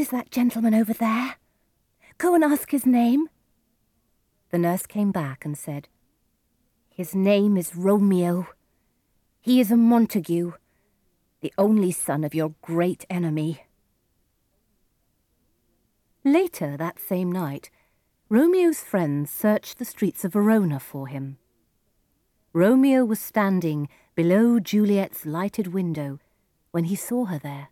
is that gentleman over there? Go and ask his name. The nurse came back and said, His name is Romeo. He is a Montague, the only son of your great enemy. Later that same night, Romeo's friends searched the streets of Verona for him. Romeo was standing below Juliet's lighted window when he saw her there.